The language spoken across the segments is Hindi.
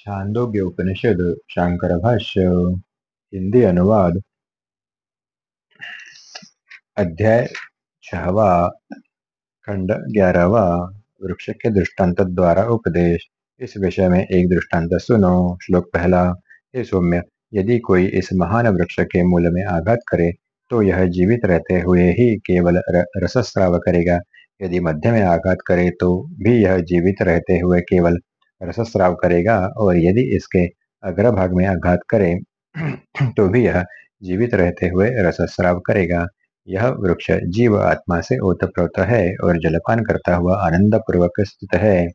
छांदोग्य उपनिषद, शांकर भाष्य, हिंदी अनुवाद। अध्याय छहवा, खंड ग्यारहवा, वृक्ष के दृष्टांत द्वारा उपदेश। इस विषय में एक दृष्टांत सुनो, श्लोक पहला, हे सौम्य, यदि कोई इस महान वृक्ष के मूल में आघात करे तो यह जीवित रहते हुए ही केवल रसस्राव करेगा। यदि मध्य में आघात करे तो भी यह जीवित रहते हुए केवल रसस्राव करेगा और यदि इसके अग्रभाग में आघात करे तो भी यह जीवित रहते हुए रसस्राव करेगा। यह वृक्ष जीव आत्मा से ओतप्रोत है और जलपान करता हुआ आनंद पूर्वक स्थित है।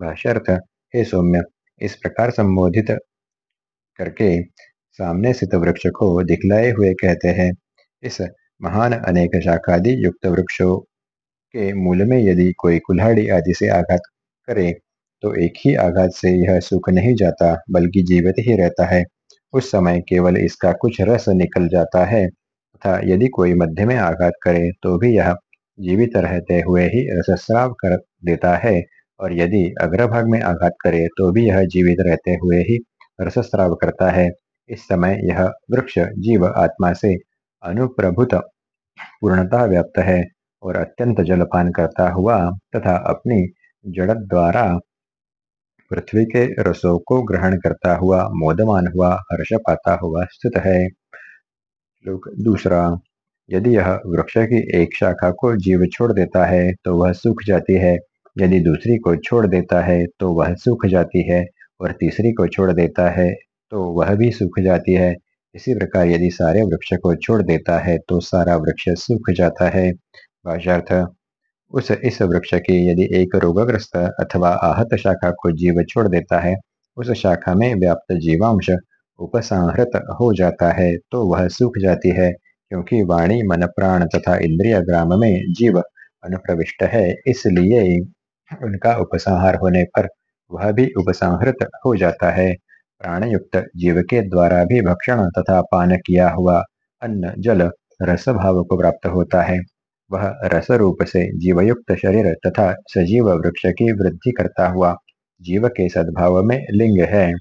भाष्यर्थ, हे सौम्य, इस प्रकार संबोधित करके सामने स्थित वृक्ष को दिखलाए हुए कहते हैं। इस महान अनेक शाखादि युक्त वृक्षों के मूल में यदि कोई कुल्हाड़ी आदि से आघात करे तो एक ही आघात से यह सूख नहीं जाता, बल्कि जीवित ही रहता है। उस समय केवल इसका कुछ रस निकल जाता है, तथा यदि कोई मध्य में आघात करे तो भी यह जीवित रहते हुए ही रसस्राव कर देता है, और यदि अग्रभाग में आघात करे तो भी यह जीवित रहते हुए ही रसस्राव करता है। इस समय यह वृक्ष जीव आत्मा से अनुप्रभुत पूर्णता व्याप्त है, और अत्यंत जलपान करता हुआ तथा अपनी जड़ द्वारा पृथ्वी के रसों को ग्रहण करता हुआ, मोदमान हुआ, हर्ष पाता हुआ स्थित है। श्लोक दूसरा, यदि यह वृक्ष की एक शाखा को जीव छोड़ देता है तो वह सूख जाती है। यदि दूसरी को छोड़ देता है तो वह सूख जाती है। और तीसरी को छोड़ देता है तो वह भी सूख जाती है। इसी प्रकार यदि सारे वृक्ष को छोड़ देता है तो सारा वृक्ष सूख जाता है। भाषार्थ उस, इस वृक्ष की यदि एक रोगग्रस्त अथवा आहत शाखा को जीव छोड़ देता है, उस शाखा में व्याप्त जीवांश उपसंहृत हो जाता है तो वह सूख जाती है, क्योंकि वाणी, मन, प्राण तथा इंद्रिय ग्राम में जीव अनुप्रविष्ट है, इसलिए उनका उपसंहार होने पर वह भी उपसंहृत हो जाता है। प्राणयुक्त जीव के द्वारा भी भक्षण तथा पान किया हुआ अन्न, जल रस भाव को प्राप्त होता है। वह रस रूप से जीवयुक्त शरीर तथा सजीव वृक्ष की वृद्धि करता हुआ जीव के सद्भाव में लिंग है।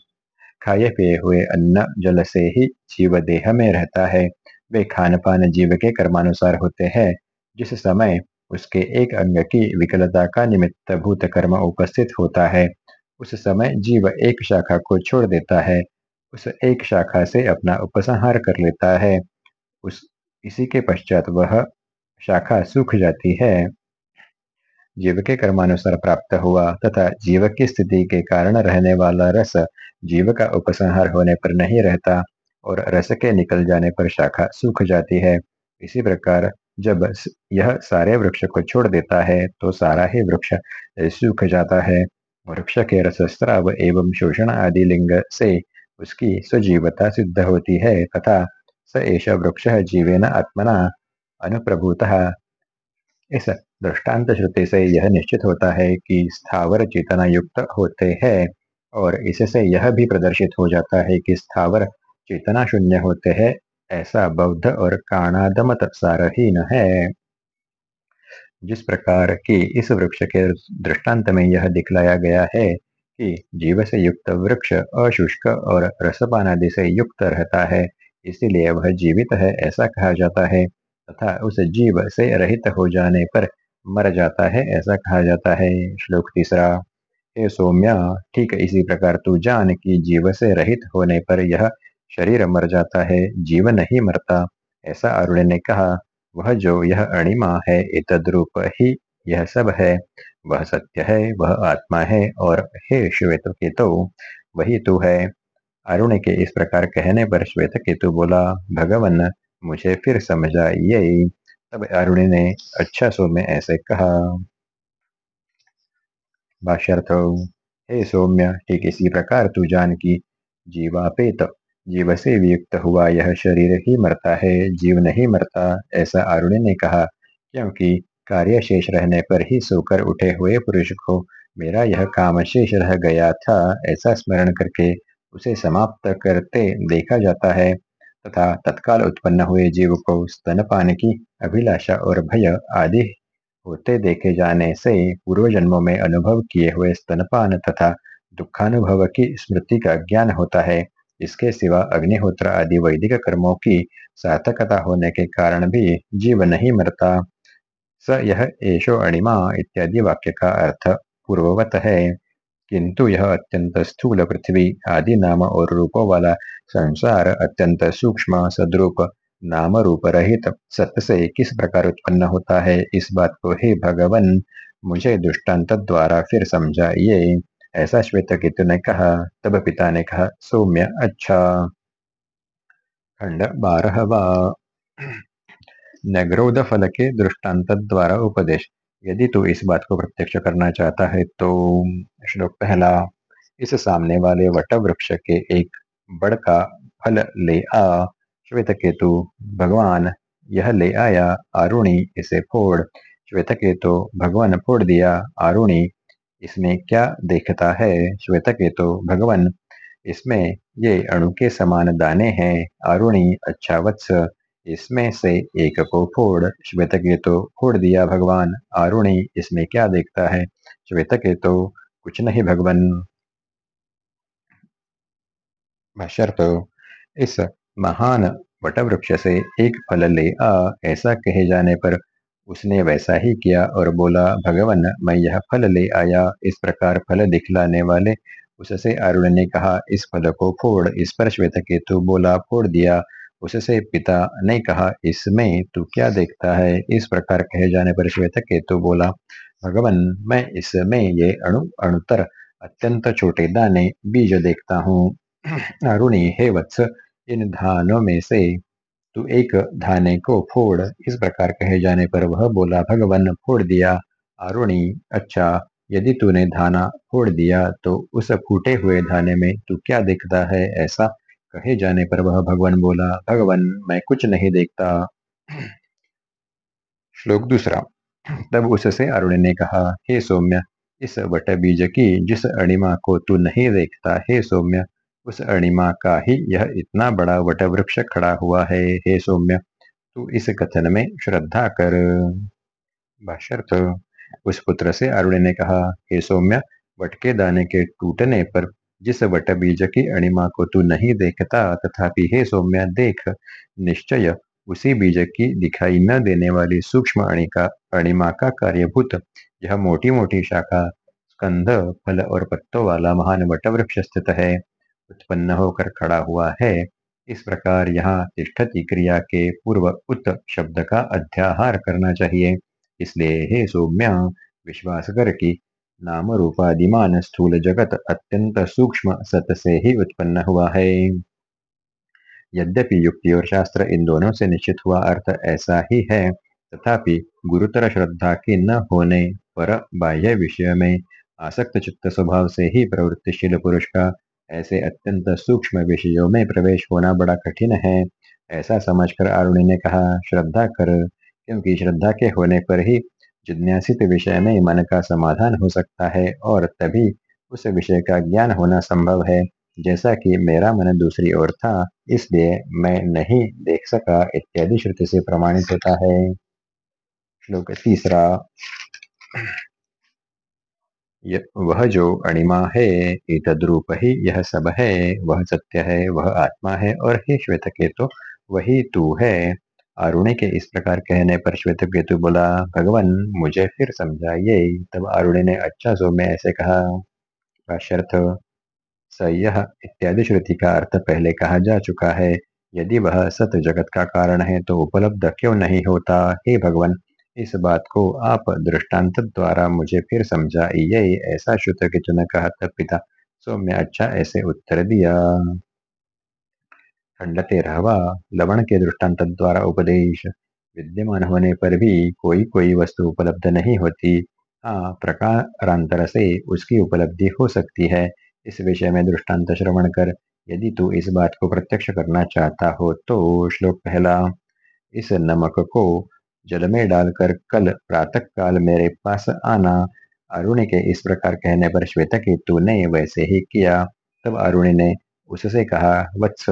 खाए पिए हुए अन्न जल से ही जीव देह में रहता है। वे खान पान जीव के कर्मानुसार होते हैं, जिस समय उसके एक अंग की विकलता का निमित्त भूत कर्म उपस्थित होता है। उस समय जीव एक शाखा को छोड़ देता है, उस एक शाखा से अपना उपसंहार कर लेता है। उस, इसी के पश्चात वह शाखा सूख जाती है। जीव के कर्मानुसार प्राप्त हुआ तथा जीव की स्थिति के कारण रहने वाला रस जीव का उपसंहार होने पर नहीं रहता और रस के निकल जाने पर शाखा सूख जाती है। इसी प्रकार जब यह सारे वृक्ष को छोड़ देता है तो सारा ही वृक्ष सूख जाता है। वृक्ष के रसस्त्राव एवं शोषण आदि लिंग से उसकी सजीवता सिद्ध होती है तथा स एष वृक्ष जीवेन आत्मना अनुप्रभुतः। इस दृष्टांत श्रुति से यह निश्चित होता है कि स्थावर चेतना युक्त होते हैं और इससे यह भी प्रदर्शित हो जाता है कि स्थावर चेतना शून्य होते हैं, ऐसा बौद्ध और काणादमत सारहीन है। जिस प्रकार की इस वृक्ष के दृष्टांत में यह दिखलाया गया है कि जीव से युक्त वृक्ष अशुष्क और रसपान आदि से युक्त रहता है, इसीलिए वह जीवित है, ऐसा कहा जाता है। तथा उस जीव से रहित हो जाने पर मर जाता है, ऐसा कहा जाता है श्लोक तीसरा। हे सौम्या, ठीक इसी प्रकार तू जान कि जीव से रहित होने पर यह शरीर मर जाता है, जीव नहीं मरता, ऐसा अरुण ने कहा। वह जो यह अणिमा है इतद्रूप ही यह सब है। वह सत्य है, वह आत्मा है, और हे श्वेत केतु वही तू है। अरुण के इस प्रकार कहने पर श्वेत केतु बोला, भगवान मुझे फिर समझ आई। तब अरुण ने अच्छा सौम्य ऐसे कहा। भाष्यर्थ, हे सौम्य, ठीक इसी प्रकार तू जान की जीवापेत, जीव से वियुक्त हुआ यह शरीर ही मरता है, जीव नहीं मरता, ऐसा अरुण ने कहा। क्योंकि कार्य शेष रहने पर ही सोकर उठे हुए पुरुष को मेरा यह काम शेष रह गया था, ऐसा स्मरण करके उसे समाप्त करते देखा जाता है। तथा तत्काल उत्पन्न हुए जीव को स्तनपान की अभिलाषा और भय आदि होते देखे जाने से पूर्व जन्मों में अनुभव किए हुए स्तनपान तथा दुखानुभव की स्मृति का ज्ञान होता है। इसके सिवा अग्निहोत्र आदि वैदिक कर्मों की सार्थकता होने के कारण भी जीव नहीं मरता। स यह एशो अणिमा इत्यादि वाक्य का अर्थ पूर्ववत है। किंतु यह अत्यंत स्थूल पृथ्वी आदि नाम और रूपों वाला संसार अत्यंत सूक्ष्म, सद्रूप नाम रूप रहित सत्य से किस प्रकार उत्पन्न होता है? इस बात को हे भगवान, मुझे दुष्टांत द्वारा फिर समझाइए। ऐसा श्वेत केतु ने कहा, तब पिता ने कहा, सौम्य अच्छा। खंड बारहवा। नगरोध फल के दृष्टांत द्वारा उपदेश। यदि तू इस बात को प्रत्यक्ष करना चाहता है तो श्लोक पहला। इस सामने वाले वट वृक्ष के एक बड़ का फल ले आ। श्वेत केतु भगवान, यह ले आया। आरुणी, इसे फोड़। श्वेत केतु भगवान फोड़ दिया। आरुणी, इसमें क्या देखता है? श्वेत केतु भगवान, इसमें ये अणु के समान दाने हैं। आरुणी अच्छा वत्स, इसमें से एक को फोड़। श्वेत केतु फोड़ दिया भगवान। आरुणी, इसमें क्या देखता है? श्वेत केतु कुछ नहीं भगवान। भाष्यर्थ इस महान वटवृक्ष से एक फल ले आ, ऐसा कहे जाने पर उसने वैसा ही किया और बोला, भगवान, मैं यह फल ले आया। इस प्रकार फल दिखलाने वाले उससे अरुण ने कहा, इस फल को फोड़। इस पर श्वेत केतु बोला, फोड़ दिया। उससे पिता ने कहा, इसमें तू क्या देखता है? इस प्रकार कहे जाने पर श्वेत केतु बोला, भगवान, मैं इसमें ये अणु, अणुतर, अत्यंत छोटे दाने, बीज देखता हूँ। अरुणी हे वत्स, इन धानों में से तू एक धाने को फोड़। इस प्रकार कहे जाने पर वह बोला, भगवान, फोड़ दिया। अरुणी अच्छा यदि तूने धाना फोड़ दिया तो उस फूटे हुए धाने में तू क्या देखता है? ऐसा कहे जाने पर वह भगवान बोला, भगवान, मैं कुछ नहीं देखता। श्लोक दूसरा। तब उससे अरुण ने कहा, हे सौम्य, इस वट बीज की जिस अणिमा को तू नहीं देखता, हे सौम्य उस अणिमा का ही यह इतना बड़ा वट वृक्ष खड़ा हुआ है, हे सौम्य, तू इस कथन में श्रद्धा कर। भाष्यर्थ उस पुत्र से अरुण ने कहा, हे सौम्य वट के दाने के टूटने पर जिस वट बीज की अणिमा को तू नहीं देखता, तथापि, हे सौम्य, देख, निश्चय उसी बीज की दिखाई न देने वाली सूक्ष्म अणिका, अणिमा का कार्यभूत, यह मोटी मोटी शाखा स्कंध फल और पत्तों वाला महान वट वृक्ष स्थित है। उत्पन्न होकर खड़ा हुआ है। इस प्रकार यहाँ तिष्ठति क्रिया के पूर्व उत शब्द का अध्याहार करना चाहिए। इसलिए हे सौम्य, विश्वास कर कि नाम रूपादिमान स्थूल जगत अत्यंत सूक्ष्म सत से ही उत्पन्न हुआ है। यद्यपि युक्ति और शास्त्र इन दोनों से निश्चित हुआ, अर्थ ऐसा ही है। तथापि गुरुतर श्रद्धा के न होने पर बाह्य विषय में आसक्त चित्त स्वभाव से ही प्रवृत्तिशील पुरुष का ऐसे अत्यंत सूक्ष्म विषयों में प्रवेश होना बड़ा कठिन है। ऐसा समझकर आरुणि ने कहा, श्रद्धा कर, क्योंकि श्रद्धा के होने पर ही जिज्ञासित विषय में मन का समाधान हो सकता है और तभी उस विषय का ज्ञान होना संभव है। जैसा कि मेरा मन दूसरी ओर था, इसलिए मैं नहीं देख सका, इत्यादि श्रुति से प्रमाणित होता है। श्लोक तीसरा। वह जो अणिमा है रूप ही यह सब है, वह सत्य है, वह आत्मा है और हे श्वेत केतु, वही तू है। अरुण के इस प्रकार कहने पर श्वेत केतु बोला, भगवान, मुझे फिर समझाइए। तब अरुण ने अच्छा सो में ऐसे कहा। भाष्यर्थ स यह इत्यादि श्रुति का अर्थ पहले कहा जा चुका है। यदि वह सत जगत का कारण है तो उपलब्ध क्यों नहीं होता? हे भगवान इस बात को आप दृष्टांत द्वारा मुझे फिर समझाइए। ऐसा श्रुत किचु ने कहा तब पिता सौम्य अच्छा ऐसे उत्तर दिया। खंड तेरहवा लवण के दृष्टांत द्वारा उपदेश। विद्यमान होने पर भी कोई कोई वस्तु उपलब्ध नहीं होती। हाँ प्रकारांतर से उसकी उपलब्धि हो सकती है। इस विषय में दृष्टांत श्रवण कर, यदि तू इस बात को प्रत्यक्ष करना चाहता हो तो श्लोक पहला, इस नमक को जल में डालकर कल प्रातः काल मेरे पास आना। अरुण के इस प्रकार कहने पर श्वेता केतु ने वैसे ही किया। तब अरुण ने उससे कहा, वत्स,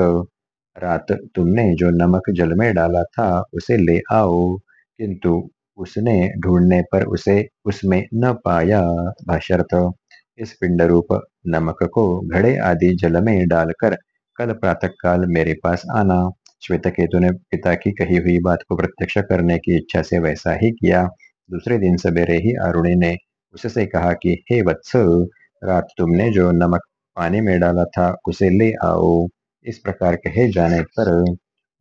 रात तुमने जो नमक जल में डाला था, उसे ले आओ। किंतु उसने ढूँढने पर उसे उसमें न पाया। भाष्यर्थ, इस पिंड रूप नमक को घड़े आदि जल में डालकर कल प्रातः काल मेरे पास आना। श्वेत केतु ने पिता की कही हुई बात को प्रत्यक्ष करने की इच्छा से वैसा ही किया। दूसरे दिन सवेरे ही अरुणी ने उससे कहा कि, हे वत्स रात तुमने जो नमक पानी में डाला था, उसे ले आओ। इस प्रकार कहे जाने पर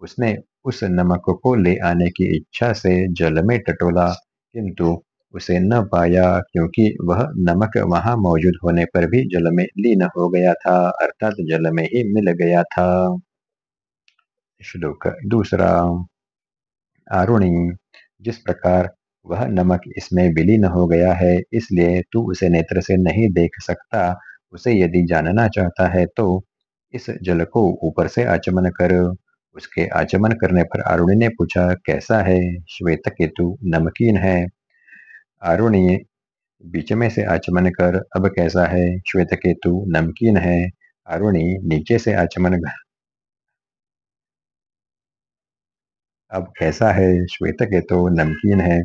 उसने उस नमक को ले आने की इच्छा से जल में टटोला, किंतु उसे न पाया, क्योंकि वह नमक वहाँ मौजूद होने पर भी जल में लीन हो गया था, अर्थात जल में ही मिल गया था। श्लोक दूसरा, आरुणी, जिस प्रकार वह नमक इसमें विलीन हो गया है, इसलिए तू उसे नेत्र से नहीं देख सकता, उसे यदि जानना चाहता है तो इस जल को ऊपर से आचमन कर। उसके आचमन करने पर आरुणी ने पूछा, कैसा है श्वेत केतु? नमकीन है? आरुणी बीच में से आचमन कर, अब कैसा है श्वेत केतु? नमकीन है? आरुणी नीचे से आचमन अब कैसा है? श्वेत के तो नमकीन है।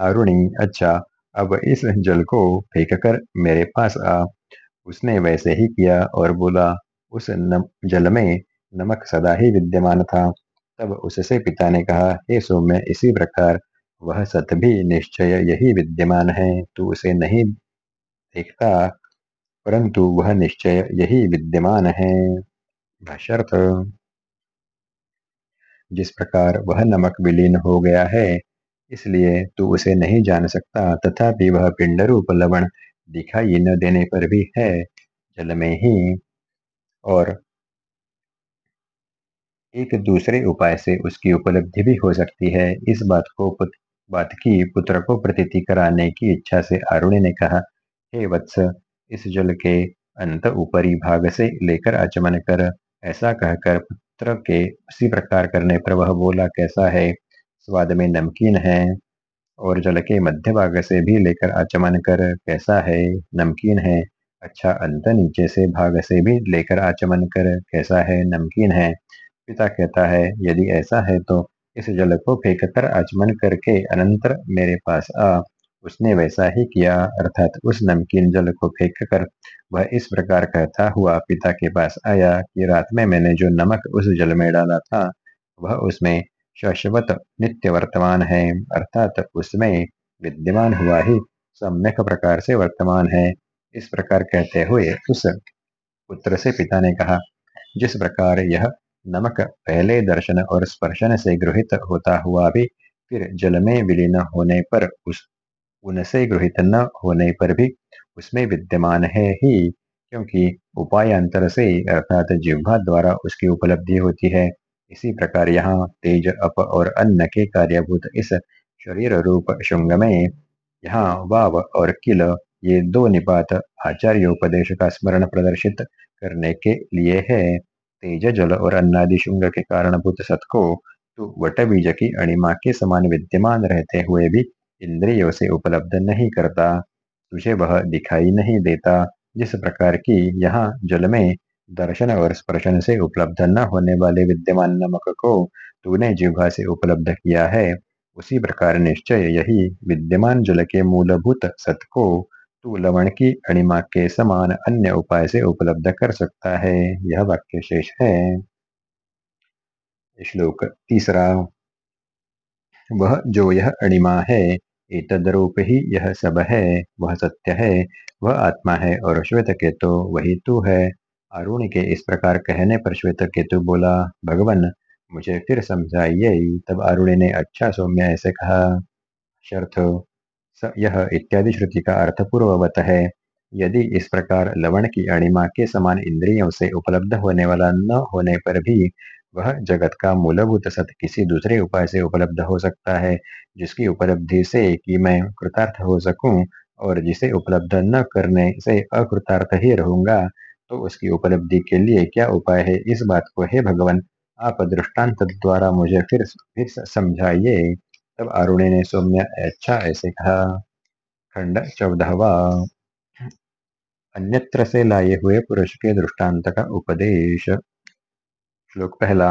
अरुणी अच्छा अब इस जल को फेंक कर मेरे पास आ। उसने वैसे ही किया और बोला उस नम, जल में नमक सदा ही विद्यमान था। तब उससे पिता ने कहा हे सौम्य इसी प्रकार वह सत भी निश्चय यही विद्यमान है। तू उसे नहीं देखता परंतु वह निश्चय यही विद्यमान है। भाष्यर्थ। जिस प्रकार वह नमक विलीन हो गया है इसलिए तू उसे नहीं जान सकता तथापि वह पिंड रूप लवण दिखाई न देने पर भी है जल में ही। और एक दूसरे उपाय से उसकी उपलब्धि भी हो सकती है। इस बात को पुत, बात की पुत्र को प्रतीति कराने की इच्छा से आरुणि ने कहा हे वत्स इस जल के अंत ऊपरी भाग से लेकर आचमन कर ऐसा कहकर पुत्र के उसी प्रकार करने पर वह बोला, कैसा है? स्वाद में नमकीन है और जल के मध्य भाग से भी लेकर आचमन कर कैसा है? नमकीन है। अच्छा अंत नीचे से भाग से भी लेकर आचमन कर कैसा है? नमकीन है। पिता कहता है, यदि ऐसा है तो इस जल को फेंक कर आचमन करके अनंतर मेरे पास आ। उसने वैसा ही किया, अर्थात उस नमकीन जल को फेंक कर वह इस प्रकार कहता हुआ पिता के पास आया कि रात में मैंने जो नमक उस जल में डाला था, वह उसमें शाश्वत नित्य वर्तमान है, अर्थात उसमें विद्यमान हुआ ही सम्यक प्रकार से वर्तमान है। इस प्रकार कहते हुए उस पुत्र से पिता ने कहा, जिस प्रकार यह नमक पहले दर्शन और स्पर्शन से गृहित होता हुआ भी फिर जल में विलीन होने पर उस, उनसे गृहित न होने पर भी उसमें विद्यमान है ही, क्योंकि उपायांतर से अर्थात जिह्वा द्वारा उसकी उपलब्धि होती है। इसी प्रकार यहाँ तेज अप और अन्न के कार्यभूत इस शरीर रूप शुंग में यहाँ वाव और किल, ये दो निपात आचार्योपदेश का स्मरण प्रदर्शित करने के लिए है। तेज जल और अन्नादि शुंग के कारणभूत सत को तो वट बीज की अणिमा के समान विद्यमान रहते हुए भी इंद्रियों से उपलब्ध नहीं करता। तुझे वह दिखाई नहीं देता, जिस प्रकार की यहाँ जल में दर्शन और स्पर्शन से उपलब्ध न होने वाले विद्यमान नमक को तूने जिह्वा से उपलब्ध किया है, उसी प्रकार निश्चय यही विद्यमान जल के मूलभूत सत को तू लवण की अणिमा के समान अन्य उपाय से उपलब्ध कर सकता है, यह वाक्य शेष है। श्लोक तीसरा। वह जो यह अणिमा है एतद्रूप ही यह सब है, वह सत्य है, वह आत्मा है और श्वेत केतु वही तू है। अरुण के इस प्रकार कहने पर श्वेत केतु बोला, भगवान, मुझे फिर समझाइए। तब अरुण ने अच्छा सौम्य, ऐसे कहा। शर्थ यह इत्यादि श्रुति का अर्थ पूर्ववत है। यदि इस प्रकार लवण की अणिमा के समान इंद्रियों से उपलब्ध होने वाला न होने पर भी वह जगत का मूलभूत सत्य किसी दूसरे उपाय से उपलब्ध हो सकता है, जिसकी उपलब्धि से कि मैं कृतार्थ हो सकूँ और जिसे उपलब्ध न करने से अकृतार्थ ही रहूँगा तो उसकी उपलब्धि के लिए क्या उपाय है? इस बात को हे भगवान, आप दृष्टांत द्वारा मुझे फिर फिर समझाइए। तब अरुणे ने सौम्य अच्छा ऐसे कहा। खंड चौदहवा। अन्यत्र से लाए हुए पुरुष के दृष्टांत का उपदेश। श्लोक पहला,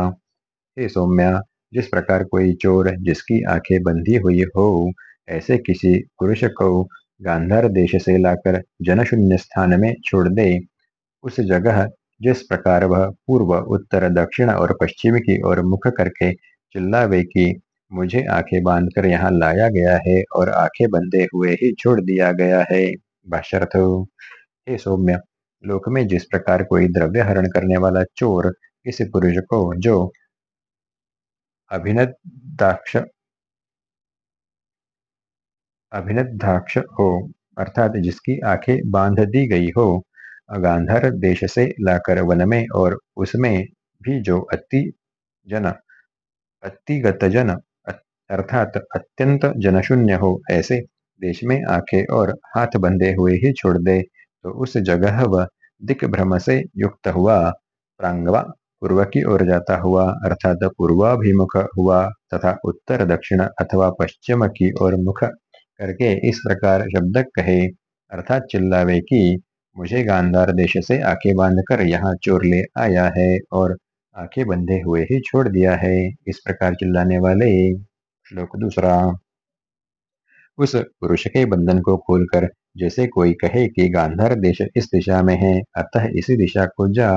हे सौम्या, जिस प्रकार कोई चोर जिसकी आँखें बंधी हुई हो, ऐसे किसी पुरुष को गांधार देश से लाकर जनशून्य स्थान में छोड़ दे। उस जगह जिस प्रकार वह पूर्व, उत्तर, दक्षिण और पश्चिम की ओर मुख करके चिल्लावे कि, मुझे आँखें बांधकर यहाँ लाया गया है और आँखें बंधे हुए ही छोड़ दिया गया है। भाष्यर्थ, हे सौम्य, लोक में जिस प्रकार कोई द्रव्य हरण करने वाला चोर इस पुरुष को जो अभिनदाक्ष अभिनदाक्ष हो, अर्थात जिसकी आँखें बाँध दी गई हो गांधार देश से लाकर वन में और उसमें भी जो अति जन अतिगत जन, अर्थात अत्यंत जनशून्य हो, ऐसे देश में आँखें और हाथ बंधे हुए ही छोड़ दे तो उस जगह वह दिक भ्रम से युक्त हुआ, प्रांगवा पूर्व की ओर जाता हुआ, अर्थात पूर्वाभिमुख हुआ, तथा उत्तर, दक्षिण अथवा पश्चिम की ओर मुख करके इस प्रकार शब्द कहे, अर्थात चिल्लावे कि, मुझे गांधार देश से आँखें बांधकर यहाँ चोर ले आया है और आँखें बंधे हुए ही छोड़ दिया है। इस प्रकार चिल्लाने वाले श्लोक दूसरा। उस पुरुष के बंधन को खोलकर जैसे कोई कहे कि गांधार देश इस दिशा में है, अतः इसी दिशा को जा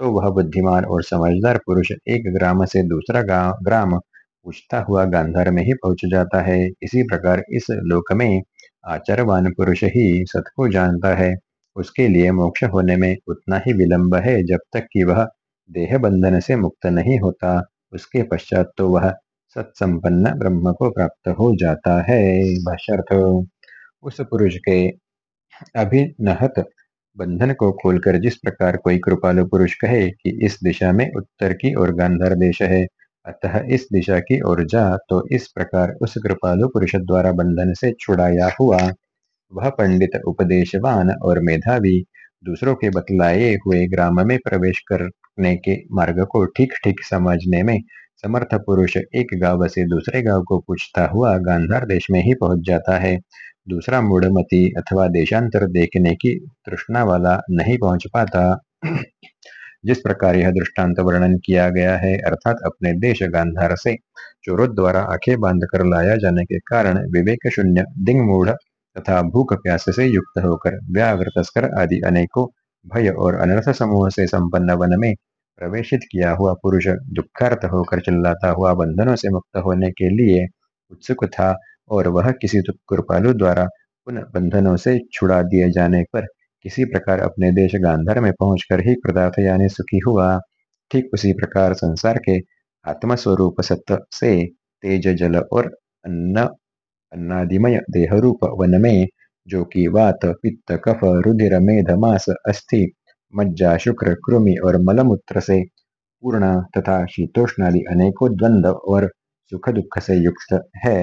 तो वह बुद्धिमान और समझदार पुरुष एक ग्राम से दूसरा ग्राम पूछता हुआ गांधार में ही पहुँच जाता है। इसी प्रकार इस लोक में आचारवान पुरुष ही सत को जानता है। उसके लिए मोक्ष होने में उतना ही विलंब है जब तक कि वह देह बंधन से मुक्त नहीं होता। उसके पश्चात तो वह सत्संपन्न ब्रह्म को प्राप्त हो जाता है। उस पुरुष के अभिनहत बंधन को खोलकर जिस प्रकार कोई कृपालु पुरुष कहे कि इस दिशा में उत्तर की ओर गांधार देश है, अतः इस दिशा की ओर जा तो इस प्रकार उस कृपालु पुरुष द्वारा बंधन से छुड़ाया हुआ, वह पंडित उपदेशवान और मेधावी, दूसरों के बतलाए हुए ग्राम में प्रवेश करने के मार्ग को ठीक ठीक समझने में समर्थ पुरुष एक गाँव से दूसरे गाँव को पूछता हुआ गांधार देश में ही पहुँच जाता है। दूसरा मूढ़मती अथवा देशांतर देखने की तृष्णा वाला नहीं पहुँच पाता। जिस प्रकार यह दृष्टांत वर्णन किया गया है, अर्थात अपने देश गांधार से चोरों द्वारा आँखें बाँध कर लाया जाने के कारण विवेक शून्य, दिंग मूढ़ तथा भूख प्यास से युक्त होकर व्याघ्र, तस्कर आदि अनेकों भय और अनर्थ समूह से संपन्न वन में प्रवेशित किया हुआ पुरुष दुखार्थ होकर चिल्लाता हुआ बंधनों से मुक्त होने के लिए उत्सुक था। और वह किसी कृपालु द्वारा उन बंधनों से छुड़ा दिए जाने पर किसी प्रकार अपने देश गांधर में पहुंचकर ही कृतार्थ यानी सुखी हुआ। ठीक उसी प्रकार संसार के आत्मस्वरूप सत्य से तेज जल और अन्न, अन्नादिमय देह रूप वन में, जो कि वात, पित्त, कफ, रुधिर, मेध, मास, अस्थि, मज्जा, शुक्र, कृमि और मलमूत्र से पूर्ण तथा शीतोष्णादि अनेकों द्वंद्व और सुख दुख से युक्त है।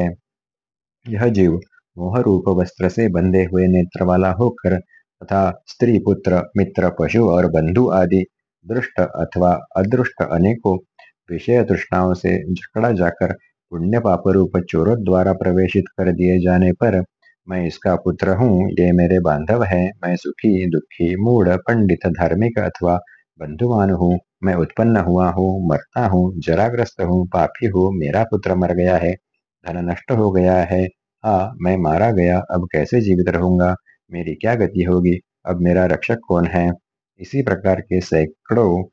यह जीव मोह रूप वस्त्र से बंधे हुए नेत्र वाला होकर तथा स्त्री, पुत्र, मित्र, पशु और बंधु आदि दृष्ट अथवा अदृष्ट अनेकों विषय तृष्णाओं से झकड़ा जाकर पुण्य पाप रूप चोरों द्वारा प्रवेशित कर दिए जाने पर मैं इसका पुत्र हूँ। ये मेरे बांधव है। मैं सुखी, दुखी, मूढ़, पंडित, धार्मिक अथवा बंधुमान हूँ। मैं उत्पन्न हुआ हूँ, मरता हूँ, जराग्रस्त हूँ, पापी हूँ। मेरा पुत्र मर गया है, धन नष्ट हो गया है। हाँ मैं मारा गया, अब कैसे जीवित रहूँगा? मेरी क्या गति होगी? अब मेरा रक्षक कौन है? इसी प्रकार के सैकड़ों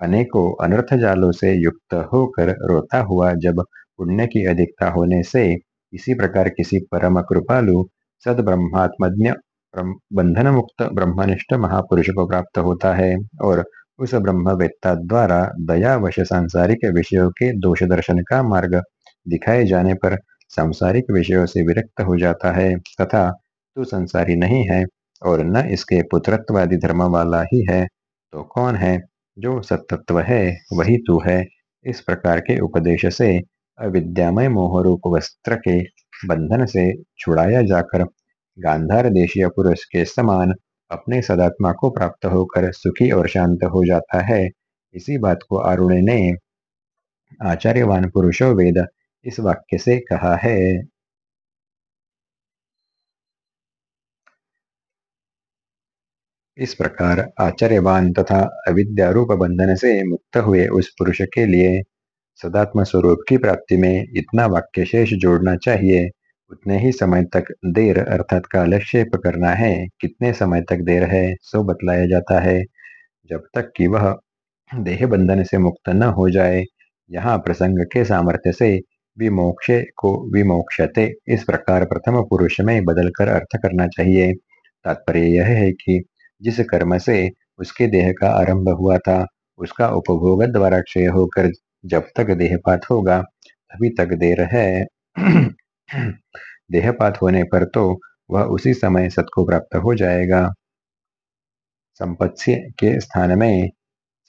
अनेकों अनर्थ जालों से युक्त होकर रोता हुआ जब पुण्य की अधिकता होने से इसी प्रकार किसी परम कृपालु सद ब्रह्मात्मज्ञ बंधन मुक्त ब्रह्मनिष्ठ महापुरुष को प्राप्त होता है और उस ब्रह्मवेत्ता द्वारा दयावश सांसारिक विषयों के दोष दर्शन का मार्ग दिखाए जाने पर सांसारिक विषयों से विरक्त हो जाता है, तथा तू संसारी नहीं है और न इसके पुत्रत्वादि धर्म वाला ही है तो कौन है जो सतत्व है, वही तू है। इस प्रकार के उपदेश से अविद्यामय मोहरूप वस्त्र के बंधन से छुड़ाया जाकर गांधार देशीय पुरुष के समान अपने सदात्मा को प्राप्त होकर सुखी और शांत हो जाता है। इसी बात को आरुणे ने आचार्यवान पुरुषो वेद इस वाक्य से कहा है। इस प्रकार आचार्यवान तथा अविद्यारूप बंधन से मुक्त हुए उस पुरुष के लिए सदात्म स्वरूप की प्राप्ति में इतना वाक्य शेष जोड़ना चाहिए, उतने ही समय तक देर अर्थात कालक्षेप करना है। कितने समय तक देर है, सो बतलाया जाता है। जब तक कि वह देह बंधन से मुक्त न हो जाए, यहाँ प्रसंग के सामर्थ्य से विमोक्षे को विमोक्षते। इस प्रकार प्रथम पुरुष में बदलकर अर्थ करना चाहिए। तात्पर्य यह है कि जिस कर्म से उसके देह का आरंभ हुआ था, उसका उपभोग द्वारा क्षय होकर जब तक देहपात होगा, तभी तक देर है। देहपात होने पर तो वह उसी समय सत को प्राप्त हो जाएगा। संपत्ति के स्थान में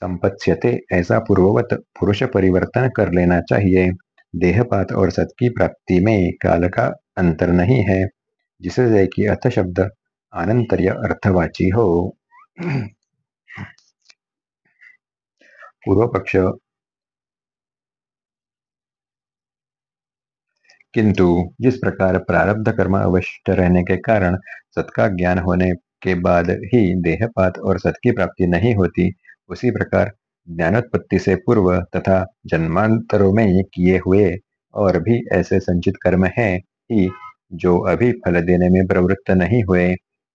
संपत्स्यते, ऐसा पूर्ववत पुरुष परिवर्तन कर लेना चाहिए। देहपात और सत की प्राप्ति में काल का अंतर नहीं है। जिससे कि अर्थ शब्द आनंतर्य अर्थवाची हो। पूर्व पक्ष किंतु जिस प्रकार प्रारब्ध कर्म अवशिष्ट रहने के कारण सत का ज्ञान होने के बाद ही देहपात और सत की प्राप्ति नहीं होती, उसी प्रकार ज्ञानोत्पत्ति से पूर्व तथा जन्मांतरों में किए हुए और भी ऐसे संचित कर्म हैं कि जो अभी फल देने में प्रवृत्त नहीं हुए,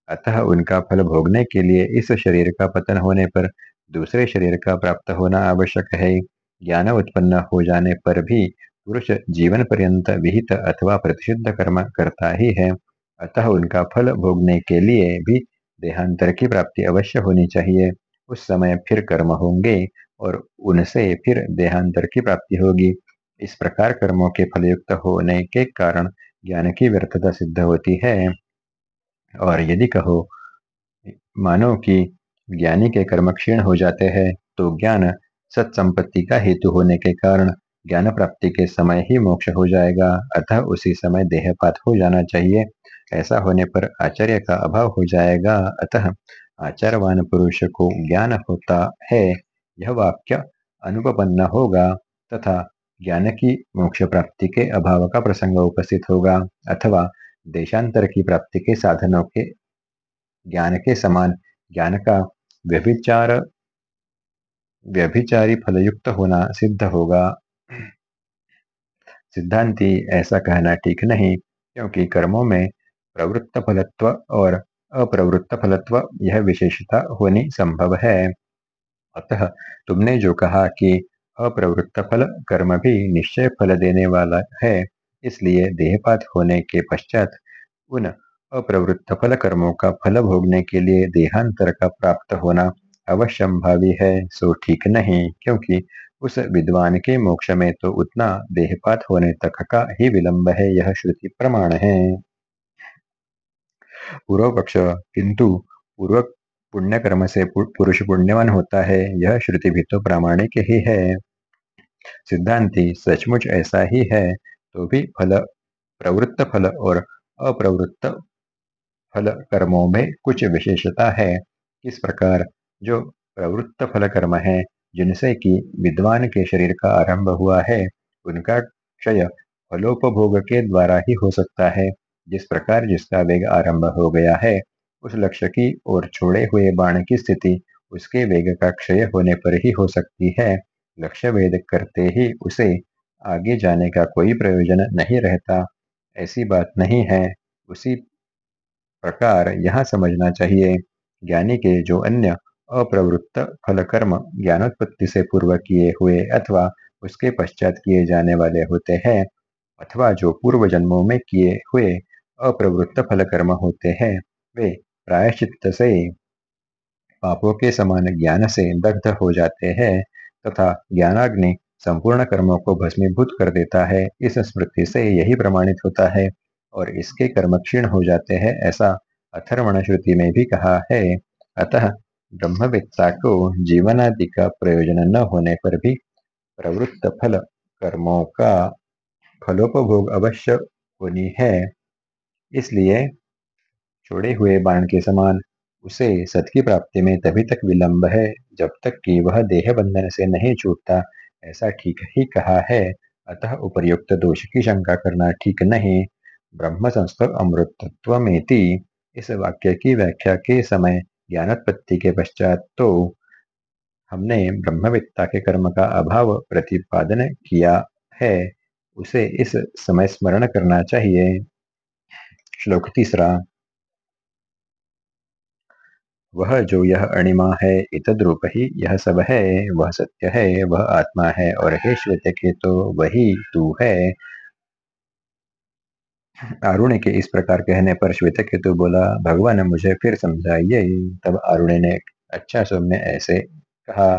अतः उनका फल भोगने के लिए इस शरीर का पतन होने पर दूसरे शरीर का प्राप्त होना आवश्यक है। ज्ञान उत्पन्न हो जाने पर भी पुरुष जीवन पर्यंत विहित अथवा प्रतिषिद्ध कर्म करता ही है। अतः उनका फल भोगने के लिए भी देहांतर की प्राप्ति अवश्य होनी चाहिए। उस समय फिर कर्म होंगे और उनसे फिर देहांतर की प्राप्ति होगी। इस प्रकार कर्मों के फलयुक्त होने के कारण ज्ञान की व्यर्थता सिद्ध होती है। और यदि कहो, मानो कि ज्ञानी के कर्म क्षीण हो जाते हैं तो ज्ञान सत्संपत्ति का हेतु होने के कारण ज्ञान प्राप्ति के समय ही मोक्ष हो जाएगा। अतः उसी समय देहपात हो जाना चाहिए। ऐसा होने पर आचार्य का अभाव हो जाएगा। अतः आचारवान पुरुष को ज्ञान होता है, यह वाक्य अनुपन्न होगा तथा ज्ञान की मोक्ष प्राप्ति के अभाव का प्रसंग उपस्थित होगा अथवा देशांतर की प्राप्ति के साधनों के ज्ञान के समान ज्ञान का व्यभिचार, व्यभिचारी फलयुक्त होना सिद्ध होगा। सिद्धांति, ऐसा कहना ठीक नहीं, क्योंकि कर्मों में प्रवृत्त फलत्व और अप्रवृत्त फलत्व यह विशेषता होनी संभव है। अतः तुमने जो कहा कि अप्रवृत्त फल कर्म भी निश्चय फल देने वाला है, इसलिए देहपात होने के पश्चात उन अप्रवृत्त फल कर्मों का फल भोगने के लिए देहांतर का प्राप्त होना अवश्यंभावी है, सो ठीक नहीं, क्योंकि उस विद्वान के मोक्ष में तो उतना देहपात होने तक का ही विलंब है, यह श्रुति प्रमाण है। पूर्व पक्ष किंतु पूर्व पुण्य कर्म से पुरुष पुण्यवान होता है, यह श्रुति भी तो प्रामाणिक ही है। सिद्धांति, सचमुच ऐसा ही है तो भी फल, प्रवृत्त फल और अप्रवृत्त फल कर्मों में कुछ विशेषता है। इस प्रकार जो प्रवृत्त फल कर्म है, जिनसे कि विद्वान के शरीर का आरंभ हुआ है, उनका क्षय फलोपभोग के द्वारा ही हो सकता है। जिस प्रकार जिसका वेग आरंभ हो गया है, उस लक्ष्य की ओर छोड़े हुए बाण की स्थिति उसके वेग का क्षय होने पर ही हो सकती है। लक्ष्य वेद करते ही उसे आगे जाने का कोई प्रयोजन नहीं रहता। ऐसी बात नहीं है। उसी प्रकार यह समझना चाहिए, ज्ञानी के जो अन्य अप्रवृत्त फल कर्म ज्ञानोत्पत्ति से पूर्व किए हुए अथवा उसके पश्चात किए जाने वाले होते हैं, अथवा जो पूर्व जन्मों में किए हुए अप्रवृत्त फल कर्म होते हैं। वे प्रायश्चित से, पापों के समान ज्ञान से दग्ध हो जाते हैं तथा ज्ञानाग्नि संपूर्ण कर्मों को भस्मीभूत कर देता है। इस स्मृति से यही प्रमाणित होता है और इसके कर्म क्षीण हो जाते हैं ऐसा अथर्वण श्रुति में भी कहा है। अतः ब्रह्मवेत्ता को जीवनादि का प्रयोजन न होने पर भी प्रवृत्त फल कर्मों का फलोपभोग अवश्य होनी है। इसलिए छोड़े हुए बाण के समान, उसे सत की प्राप्ति में तभी तक विलंब है, जब तक कि वह देह बंधन से नहीं छूटता, ऐसा ठीक ही कहा है। अतः उपर्युक्त दोष की शंका करना ठीक नहीं। ब्रह्म संस्कृत अमृतत्व में इस वाक्य की व्याख्या के समय ज्ञानोत्पत्ति के पश्चात तो हमने ब्रह्मविद्ता के कर्म का अभाव प्रतिपादन किया है। उसे इस समय स्मरण करना चाहिए। श्लोक तीसरा। वह जो यह अणिमा है इतद रूप ही यह सब है, वह सत्य है, वह आत्मा है, और हे श्वेत के तो वही तू है। आरुण के इस प्रकार कहने पर श्वेत केतु बोला, भगवान मुझे फिर समझाइए। तब आरुण ने अच्छा सौम्य ऐसे कहा।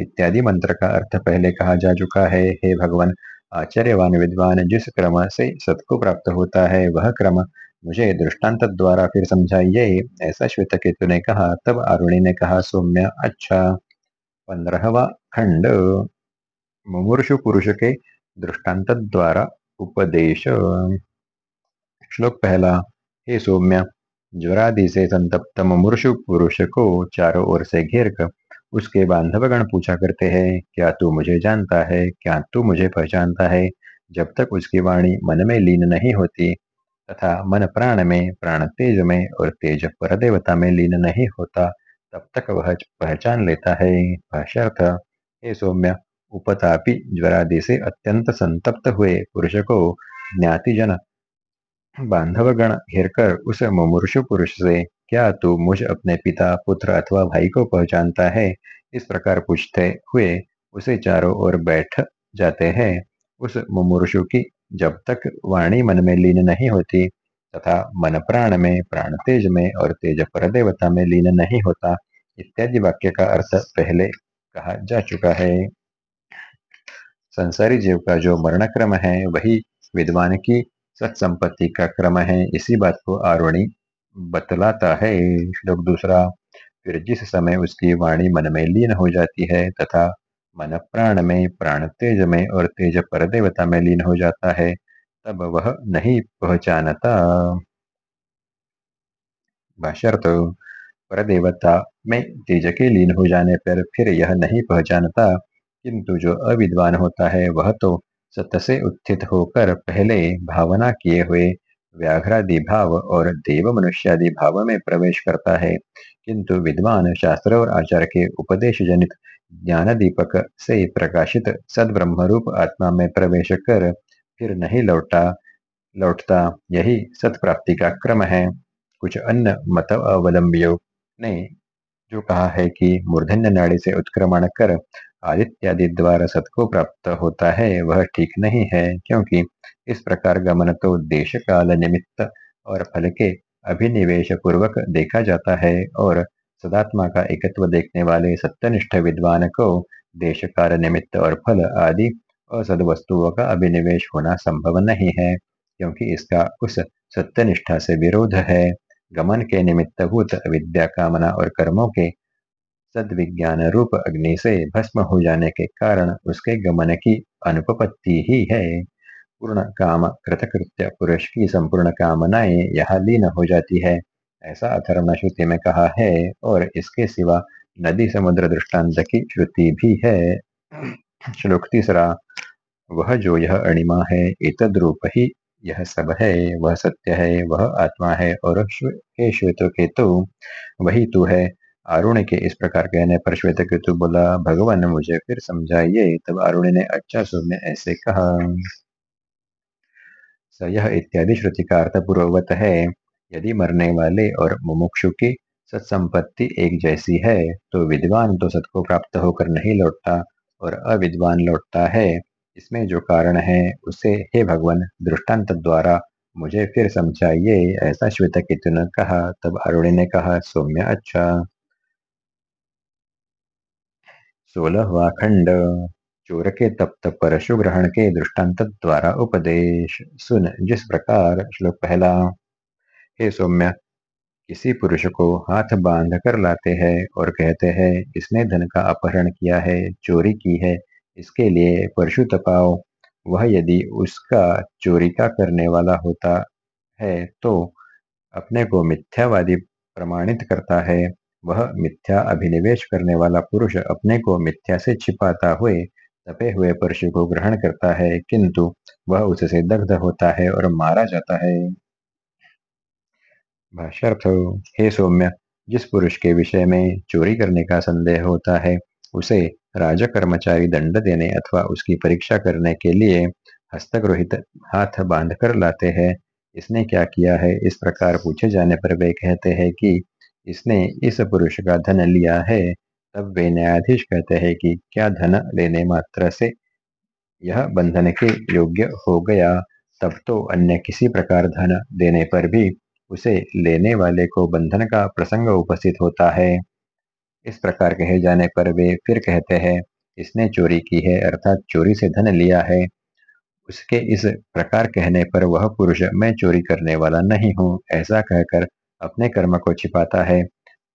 इत्यादि मंत्र का अर्थ पहले कहा जा चुका है। हे भगवान आचार्यवान विद्वान जिस क्रम से सत को प्राप्त होता है, वह क्रम मुझे दृष्टांत द्वारा फिर समझाइए ऐसा श्वेत केतु ने कहा, तब आरुणि ने कहा, सौम्य अच्छा। पंद्रहवा खंड। मुमूर्षु पुरुष के दृष्टांत द्वारा उपदेश। श्लोक पहला। हे सौम्य, ज्वरादि से संतप्त मुमूर्षु पुरुष को चारों ओर से घेर कर उसके बांधवगण पूछा करते हैं, क्या तू मुझे जानता है? क्या तू मुझे पहचानता है? जब तक उसकी वाणी मन में लीन नहीं होती तथा मन प्राण में, प्राण तेज में और तेज पर देवता में लीन नहीं होता, तब तक वह पहचान लेता है। भाष्यर्थ, हे सौम्य, उपतापी ज्वरादि से अत्यंत संतप्त हुए पुरुष को ज्ञातिजन बांधवगण घेरकर उस मुमूर्षु पुरुष से क्या तू मुझ अपने पिता, पुत्र अथवा भाई को पहचानता है? इस प्रकार पूछते हुए उसे चारों ओर बैठ जाते हैं। उस मुमूर्षु की जब तक वाणी मन में लीन नहीं होती, तथा मन प्राण में, प्राण तेज में और तेज पर देवता में लीन नहीं होता, इत्यादि वाक्य का अर्थ पहले कहा जा चुका है। संसारी जीव का जो मरण क्रम है, वही विद्वान की सत्संपत्ति का क्रम है। इसी बात को आरोणी बतलाता है श्लोक दूसरा, फिर जिस समय उसकी वाणी मन में लीन हो जाती है तथा मन प्राण में, प्राण तेज में और तेज पर देवता में लीन हो जाता है, तब वह नहीं पहचानता। भाष्यर्थ पर देवता में तेज के लीन हो जाने पर फिर यह नहीं पहचानता, किंतु जो अविद्वान होता है वह तो सत्य से उत्थित होकर पहले भावना किए हुए व्याघ्रादि भाव और देव मनुष्यादि भाव में प्रवेश करता है। किंतु विद्वान, शास्त्र और आचार के उपदेश जनित ज्ञान दीपक से प्रकाशित सद रूप आत्मा में प्रवेश कर फिर नहीं लौटा, लौटता। यही सत प्राप्ति का क्रम है। कुछ अन्य मत अवलंबियों ने जो कहा है कि मूर्धन्य नाड़ी से उत्क्रमण कर आदित्यादि द्वारा सत को प्राप्त होता है, वह ठीक नहीं है, क्योंकि इस प्रकार गमन तो देश काल निमित्त और फल के अभिनिवेश पूर्वक देखा जाता है और सदात्मा का एकत्व देखने वाले सत्यनिष्ठ विद्वान को देश काल निमित्त और फल आदि असद वस्तुओं का अभिनिवेश होना संभव नहीं है, क्योंकि इसका उस सत्यनिष्ठा से विरोध है। गमन के निमित्त भूत विद्या कामना और कर्मों के सद्विज्ञान रूप अग्नि से भस्म हो जाने के कारण उसके गमन की अनुपपत्ति ही है। पूर्ण काम कृतकृत्य पुरुष की संपूर्ण कामनाएँ यहाँ लीन हो जाती है। ऐसा अथर्वण श्रुति में कहा है और इसके सिवा नदी समुद्र दृष्टांत की श्रुति भी है। श्लोक तीसरा, वह जो यह अणिमा है इतद रूप ही यह सब है, वह सत्य है, वह आत्मा है और हे श्वेत केतु, वही तू है। आरुण के इस प्रकार कहने पर श्वेत केतु बोला, भगवान मुझे फिर समझाइए। तब आरुण ने अच्छा सुन ने ऐसे कहा। स यह इत्यादि श्रुति का अर्थ पूर्ववत है। यदि मरने वाले और मुमुक्षु की सत्संपत्ति एक जैसी है तो विद्वान तो सत को प्राप्त होकर नहीं लौटता और अविद्वान लौटता है। इसमें जो कारण है, उसे हे भगवान, दृष्टांत द्वारा मुझे फिर समझाइए, ऐसा श्वेत केतु ने कहा। तब अरुण ने कहा, सौम्य अच्छा। सोलहवा खंड। चोर के तप्त परशु ग्रहण के दृष्टांत द्वारा उपदेश। सुन जिस प्रकार श्लोक पहला, हे सौम्य, किसी पुरुष को हाथ बाँध कर लाते हैं और कहते हैं, इसने धन का अपहरण किया है, चोरी की है, इसके लिए परशु तपाओ। वह यदि उसका चोरी का करने वाला होता है तो अपने को मिथ्यावादी प्रमाणित करता है। वह मिथ्या अभिनिवेश करने वाला पुरुष अपने को मिथ्या से छिपाता हुए तपे हुए परशु को ग्रहण करता है, किंतु वह उससे दग्ध होता है और मारा जाता है। हे सौम्य, जिस पुरुष के विषय में चोरी करने का संदेह होता है, उसे राज कर्मचारी दंड देने अथवा उसकी परीक्षा करने के लिए हस्तग्रोहित हाथ बाँध कर लाते हैं। इसने क्या किया है? इस प्रकार पूछे जाने पर वे कहते हैं कि इसने इस पुरुष का धन लिया है। तब वे न्यायाधीश कहते हैं कि क्या धन लेने मात्र से यह बंधन के योग्य हो गया? तब तो अन्य किसी प्रकार धन देने पर भी उसे लेने वाले को बंधन का प्रसंग उपस्थित होता है। इस प्रकार कहे जाने पर वे फिर कहते हैं, इसने चोरी की है, अर्थात चोरी से धन लिया है। उसके इस प्रकार कहने पर वह पुरुष, मैं चोरी करने वाला नहीं हूँ, ऐसा कहकर अपने कर्म को छिपाता है।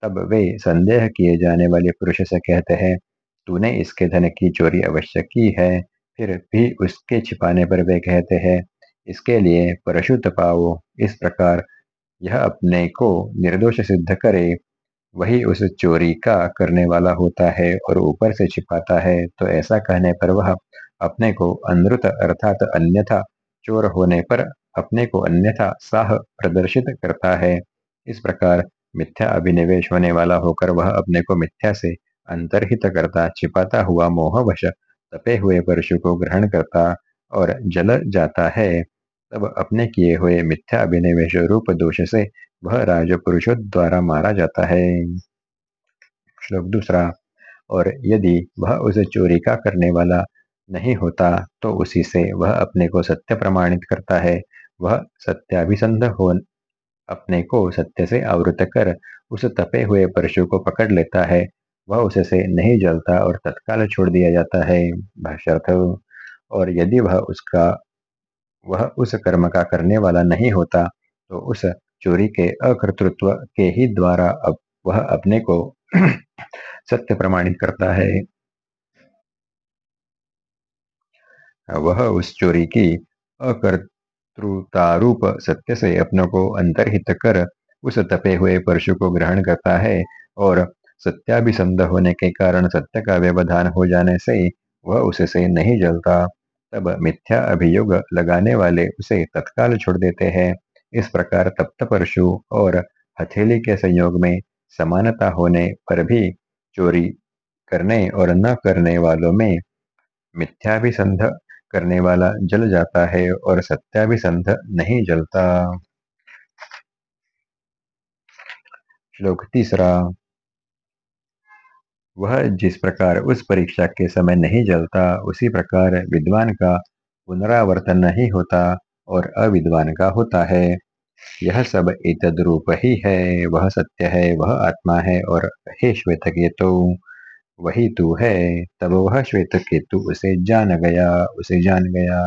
तब वे संदेह किए जाने वाले पुरुष से कहते हैं, तूने इसके धन की चोरी अवश्य की है। फिर भी उसके छिपाने पर वे कहते हैं, इसके लिए परशुत पाओ। इस प्रकार यह अपने को निर्दोष सिद्ध करे। वही उस चोरी का करने वाला होता है और ऊपर से छिपाता है। तो ऐसा कहने पर वह अपने को अनृत अर्थात अन्यथा चोर होने पर अपने को अन्यथा साह प्रदर्शित करता है। इस प्रकार मिथ्या अभिनिवेश होने वाला होकर वह अपने को मिथ्या से अंतर्हित करता, छिपाता हुआ मोहवश तपे हुए परशु को ग्रहण करता और जल जाता है। तब अपने किए हुए मिथ्या अभिनिवेश रूप दोष से वह राजपुरुषों द्वारा मारा जाता है। श्लोक दूसरा, और यदि वह उस चोरी का करने वाला नहीं होता तो उसी से वह अपने को सत्य प्रमाणित करता है। वह सत्याभिसंध हो अपने को सत्य से आवृत कर, उस तपे हुए परशु को पकड़ लेता है। वह उससे नहीं जलता और तत्काल छोड़ दिया जाता है। और यदि वह उसका, वह उस कर्म का करने वाला नहीं होता तो उस चोरी के अकर्तृत्व के ही द्वारा अब वह अपने को सत्य प्रमाणित करता है। वह उस चोरी की अकर्तृतारूप सत्य से अपनों को अंतर्हित कर उस तपे हुए परशु को ग्रहण करता है और सत्याभिसंध होने के कारण सत्य का व्यवधान हो जाने से वह उससे नहीं जलता। तब मिथ्या अभियोग लगाने वाले उसे तत्काल छोड़ देते हैं। इस प्रकार तप्त परशु और हथेली के संयोग में समानता होने पर भी चोरी करने और न करने वालों में मिथ्याभिसंध करने वाला जल जाता है और सत्याभिसंध नहीं जलता। श्लोक तीसरा, वह जिस प्रकार उस परीक्षा के समय नहीं जलता, उसी प्रकार विद्वान का पुनरावर्तन नहीं होता और अविद्वान का होता है। यह सब रूप ही है, वह सत्य है, वह आत्मा है और हे श्वेत केतु वही तू है। तब वह श्वेत केतु उसे जान गया, उसे जान गया।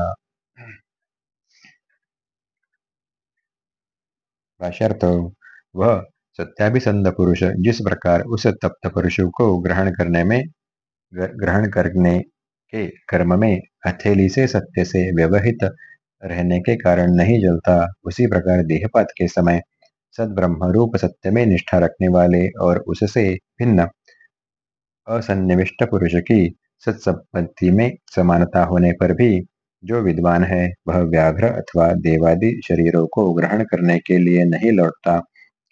वह सत्याभिसंध पुरुष जिस प्रकार उस तप्त पुरुषों को ग्रहण करने में, ग्रहण करने के कर्म में हथेली से सत्य से व्यवहित रहने के कारण नहीं जलता, उसी प्रकार देहपात के समय सद्ब्रह्म रूप सत्य में निष्ठा रखने वाले और उससे भिन्न असन्निविष्ट पुरुष की सत्संपत्ति में समानता होने पर भी जो विद्वान है, वह व्याघ्र अथवा देवादि शरीरों को ग्रहण करने के लिए नहीं लौटता।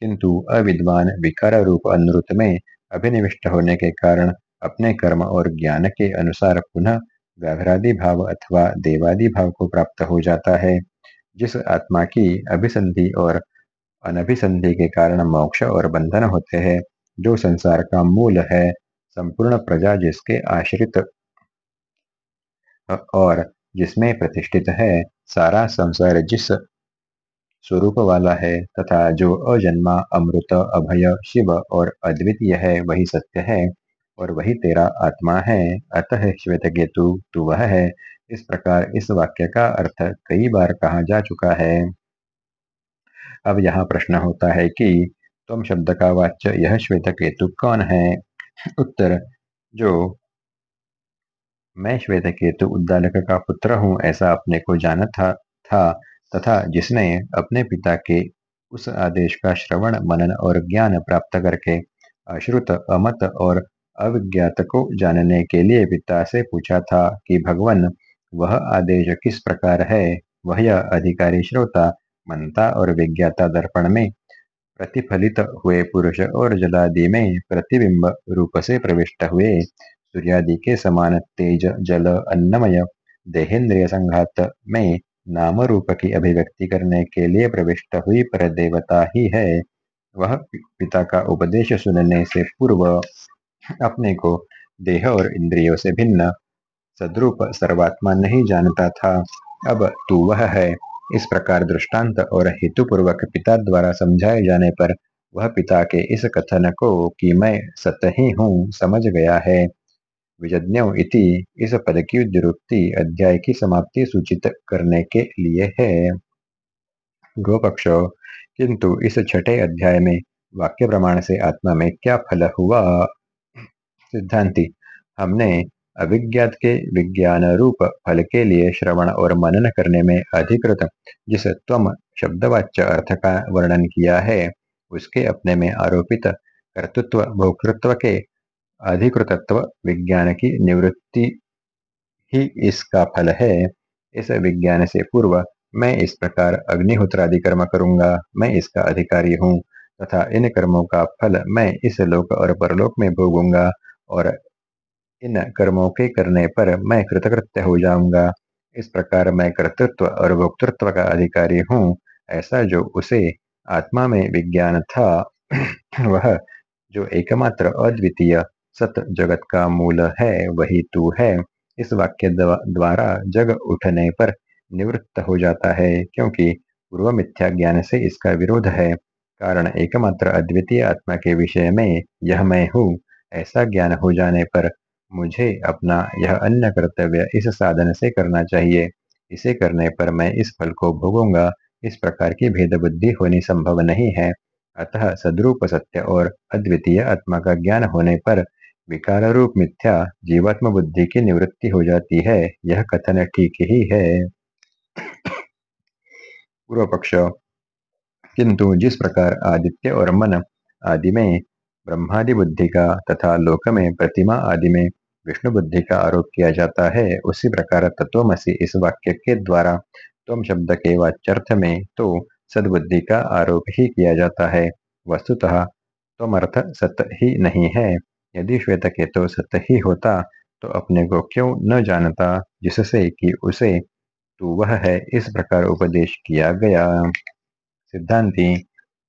किंतु अविद्वान विकार रूप अनुत में अभिनिविष्ट होने के कारण अपने कर्म और ज्ञान के अनुसार पुनः व्याघ्रादि भाव अथवा देवादि भाव को प्राप्त हो जाता है, जिस आत्मा की अभिसंधि और अनभिसंधि के कारण मोक्ष और बंधन होते हैं, जो संसार का मूल है संपूर्ण प्रजा जिसके आश्रित, और जिसमें प्रतिष्ठित है, सारा संसार जिस स्वरूप वाला है, तथा जो अजन्मा, अमृत, अभय, शिव और अद्वितीय है, वही सत्य है, और वही तेरा आत्मा है, अतः श्वेत केतु तू वह है। इस प्रकार इस वाक्य का अर्थ कई बार कहा जा चुका है। अब यहाँ प्रश्न होता है कि तुम शब्द का वाच्य यह श्वेत केतु कौन है? उत्तर जो मैं श्वेत केतु उद्दालक का पुत्र हूँ ऐसा अपने को जाना था, था तथा जिसने अपने पिता के उस आदेश का श्रवण मनन और ज्ञान प्राप्त करके अश्रुत अमत और अविज्ञात को जानने के लिए पिता से पूछा था कि भगवान वह आदेश किस प्रकार है? वह अधिकारी श्रोता मनता और विज्ञाता दर्पण में प्रतिफलित हुए पुरुष और जलादि में प्रतिबिंब रूप से प्रविष्ट हुए। सूर्यादि के समान तेज, जल, अन्नमय, देहेंद्रिय संघात में नाम रूप की अभिव्यक्ति करने के लिए प्रविष्ट हुई पर देवता ही है। वह पिता का उपदेश सुनने से पूर्व अपने को देह और इंद्रियों से भिन्न, सद्रूप, सर्वात्मा नहीं जानता था। अब तू वह है। इस प्रकार दृष्टांत और हेतुपूर्वक पिता द्वारा समझाए जाने पर वह पिता के इस कथन को कि मैं सत ही हूँ, समझ गया है। विजज्ञ इति इस पद की उद्युक्ति अध्याय की समाप्ति सूचित करने के लिए है। गोपक्ष, किंतु इस छठे अध्याय में वाक्य प्रमाण से आत्मा में क्या फल हुआ? सिद्धांति, हमने अभिज्ञात के विज्ञान रूप फल के लिए श्रवण और मनन करने में अधिकृत, जिस तम शब्दवाच्य अर्थ का वर्णन किया है, उसके अपने में आरोपित कर्तृत्व भोक्तृत्व के अधिकृतत्व विज्ञान की निवृत्ति ही इसका फल है। इस विज्ञान से पूर्व मैं इस प्रकार अग्निहोत्रादि कर्म करूँगा, मैं इसका अधिकारी हूँ, तथा इन कर्मों का फल मैं इस लोक और परलोक में भोगूँगा, और इन कर्मों के करने पर मैं कृतकृत्य हो जाऊँगा। इस प्रकार मैं कर्तृत्व और भोक्तृत्व का अधिकारी हूँ। ऐसा जो उसे आत्मा में विज्ञान था, वह जो एकमात्र अद्वितीय सत जगत का मूल है, वही तू है। इस वाक्य द्वारा जग उठने पर निवृत्त हो जाता है, क्योंकि पूर्व मिथ्या ज्ञान से इसका विरोध है। कारण एकमात्र अद्वितीय आत्मा के विषय में यह मैं हूँ। ऐसा ज्ञान हो जाने पर मुझे अपना यह अन्य कर्तव्य इस साधन से करना चाहिए। इसे करने पर मैं इस फल को भोगूँगा। इस प्रकार की भेद बुद्धि होनी संभव नहीं है। अतः सद्रूप सत्य और अद्वितीय आत्मा का ज्ञान होने पर विकार रूप मिथ्या जीवात्म बुद्धि की निवृत्ति हो जाती है। यह कथन ठीक ही है। पूर्व पक्ष किंतु जिस प्रकार आदित्य और मन आदि में ब्रह्मादि बुद्धि का तथा लोक में प्रतिमा आदि में विष्णु बुद्धि का आरोप किया जाता है। उसी प्रकार तत्वमसी इस वाक्य के द्वारा तुम शब्द के वाच्यर्थ में तो सदबुद्धि का आरोप ही किया जाता है। वस्तुतः तुम अर्थ सत्य ही नहीं है। यदि श्वेत के तो सत्य ही होता तो अपने को क्यों न जानता जिससे कि उसे तू वह है? इस प्रकार उपदेश किया गया। सिद्धांति,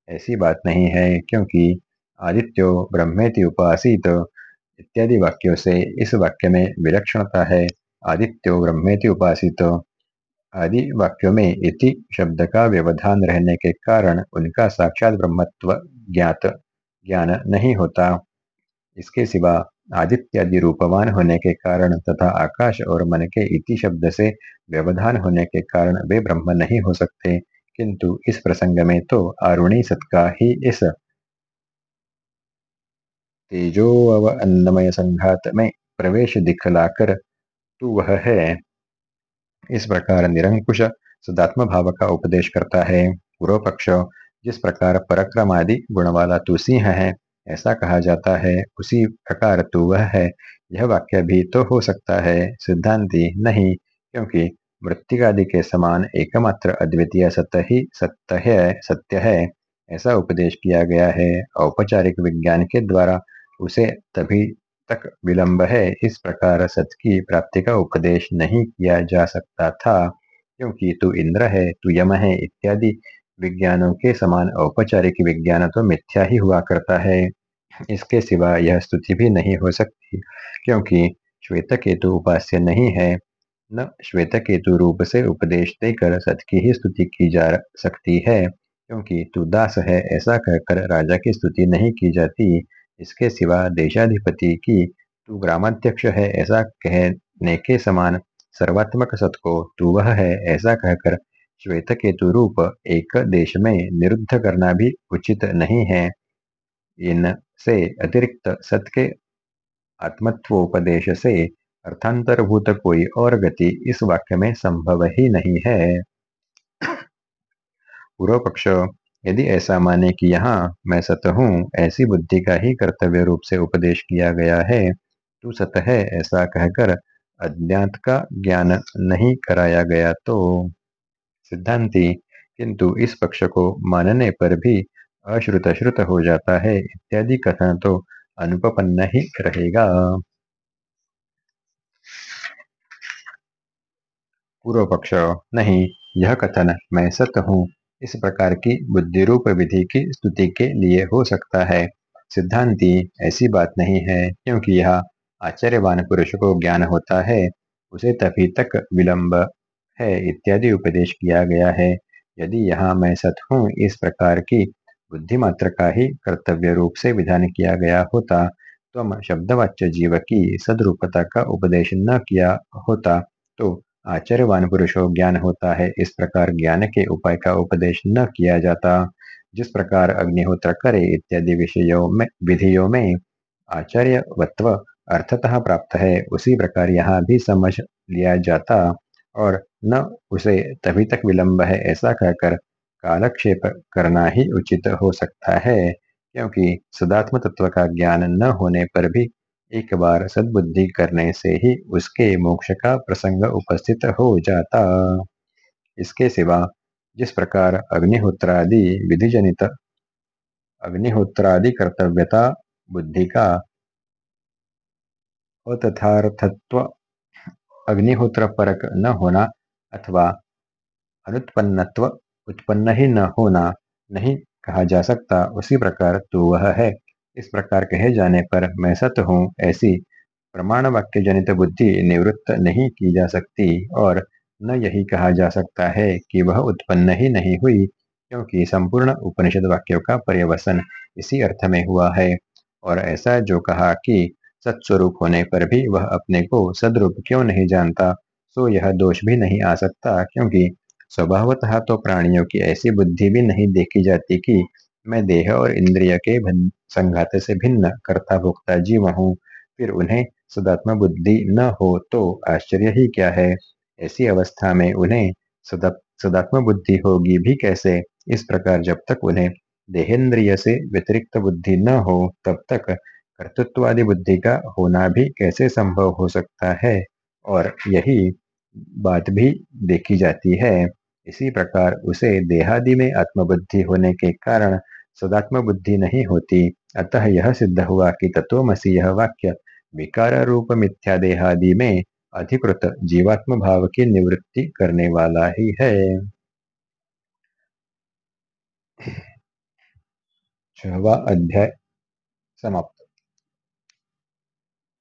ऐसी बात नहीं है, क्योंकि आदित्यो ब्रह्मेति उपासित। इत्यादि वाक्यों से इस वाक्य में विलक्षणता है। आदित्यो ब्रह्मेति उपासित। आदि वाक्यों में इति शब्द का व्यवधान रहने के कारण उनका साक्षात ब्रह्मत्व ज्ञात, ज्ञान नहीं होता। इसके सिवा आदित्यादि रूपवान होने के कारण तथा आकाश और मन के इति शब्द से व्यवधान होने के कारण वे ब्रह्म नहीं हो सकते। किंतु इस प्रसंग में तो आरुणी सत्का ही इस तेजो अव अन्नमय संघात में प्रवेश दिखलाकर तू वह है। इस प्रकार निरंकुश सदात्म भाव का उपदेश करता है। पूर्व पक्ष जिस प्रकार पराक्रम आदि गुण वाला तू सिंह है, ऐसा कहा जाता है। उसी प्रकार तू वह है। यह वाक्य भी तो हो सकता है। सिद्धांति नहीं, क्योंकि मृतिकादि के समान एकमात्र अद्वितीय सत्य ही सत्य है सत्य है। ऐसा उपदेश किया गया है। औपचारिक विज्ञान के द्वारा उसे तभी तक विलंब है। इस प्रकार सत्य की प्राप्ति का उपदेश नहीं किया जा सकता था, क्योंकि तू इंद्र है, तू यम है इत्यादि विज्ञानों के समान औपचारिक विज्ञान तो मिथ्या ही हुआ करता है। इसके सिवा यह स्तुति भी नहीं हो सकती, क्योंकि श्वेत केतु उपास्य नहीं है। न श्वेत केतु रूप से उपदेश देकर सत्य की ही स्तुति की जा सकती है, क्योंकि तू दास है ऐसा कहकर राजा की स्तुति नहीं की जाती। इसके सिवा देशाधिपति की तू ग्रामाध्यक्ष है ऐसा कहने के समान सर्वात्मक सत को तू वह है ऐसा कहकर श्वेत केतु रूप एक देश में निरुद्ध करना भी उचित नहीं है। इन से अतिरिक्त सत के आत्मत्वोपदेश से अर्थांतरभूत कोई और गति इस वाक्य में संभव ही नहीं है। पूर्व पक्ष यदि ऐसा माने कि यहाँ मैं सत हूँ, ऐसी बुद्धि का ही कर्तव्य रूप से उपदेश किया गया है, तू सत है ऐसा कहकर अज्ञात का ज्ञान नहीं कराया गया तो। सिद्धांति, किंतु इस पक्ष को मानने पर भी अश्रुत श्रुत हो जाता है, इत्यादि कथन तो अनुपन्न ही रहेगा। पूर्व पक्ष नहीं, यह कथन मैं सत हूँ इस प्रकार की बुद्धि रूप विधि की स्तुति के लिए हो सकता है। सिद्धांति ऐसी बात नहीं है, क्योंकि यह आचार्यवान पुरुष को ज्ञान होता है, उसे तभी तक विलंब है इत्यादि उपदेश किया गया है। यदि यहाँ मैं सत हूँ, इस प्रकार की बुद्धि मात्र का ही कर्तव्य रूप से विधान किया गया होता तो शब्दवाच्य जीव की सदरूपता का उपदेश न किया होता तो आचार्यवान पुरुषो ज्ञान होता है। इस प्रकार ज्ञान के उपाय का उपदेश न किया जाता। जिस प्रकार अग्निहोत्र करे इत्यादि विषयों में, विधियों में आचार्यवत्व अर्थतः प्राप्त है, उसी प्रकार यहाँ भी समझ लिया जाता और न उसे तभी तक विलंब है ऐसा कहकर कालक्षेप करना ही उचित हो सकता है, क्योंकि सदात्म तत्व का ज्ञान न होने पर भी एक बार सद्बुद्धि करने से ही उसके मोक्ष का प्रसंग उपस्थित हो जाता। इसके सिवा जिस प्रकार अग्निहोत्रादि विधिजनित अग्निहोत्रादि कर्तव्यता बुद्धि का अतथार्थत्व अग्निहोत्र परक न होना अथवा अनुत्पन्नत्व उत्पन्न ही न होना नहीं कहा जा सकता, उसी प्रकार तो वह है। इस प्रकार कहे जाने पर मैं सत हूँ, ऐसी प्रमाण वाक्य जनित बुद्धि निवृत्त नहीं की जा सकती और न यही कहा जा सकता है कि वह उत्पन्न ही नहीं हुई, क्योंकि संपूर्ण उपनिषद वाक्यों का पर्यवसन इसी अर्थ में हुआ है। और ऐसा जो कहा कि सत्स्वरूप होने पर भी वह अपने को सदरूप क्यों नहीं जानता, सो यह दोष भी नहीं आ सकता, क्योंकि स्वभावतः तो प्राणियों की ऐसी बुद्धि भी नहीं देखी जाती कि मैं देह और इंद्रिय के संघात से भिन्न कर्ता भोक्ता जीव हूँ, फिर उन्हें सदात्म बुद्धि न हो तो आश्चर्य ही क्या है? ऐसी अवस्था में उन्हें सदात्म बुद्धि होगी भी कैसे? इस प्रकार जब तक उन्हें देहेंद्रिय से व्यतिरिक्त बुद्धि न हो, तब तक कर्तृत्वादि बुद्धि का होना भी कैसे संभव हो सकता है? और यही बात भी देखी जाती है। इसी प्रकार उसे देहादि में आत्मबुद्धि होने के कारण सदात्म बुद्धि नहीं होती। अतः यह सिद्ध हुआ कि तत्वमसी यह वाक्य विकार रूप मिथ्या देहादि में अधिकृत जीवात्म भाव की निवृत्ति करने वाला ही है। छवा अध्याय समाप्त।